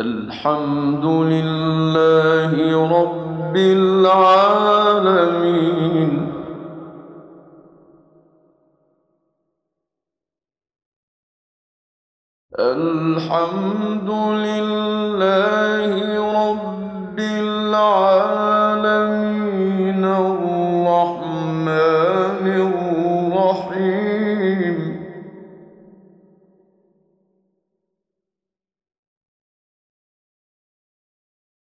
الحمد لله رب العالمين. الحمد لله رب العالمين. الرحمن الرحيم.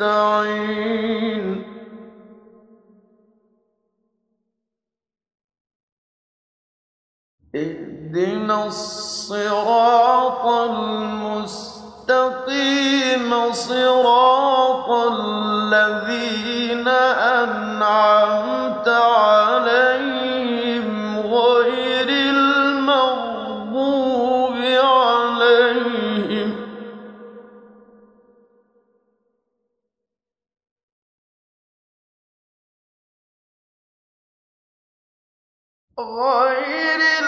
نستعين اهدنا الصراط المستقيم صراط الذين غير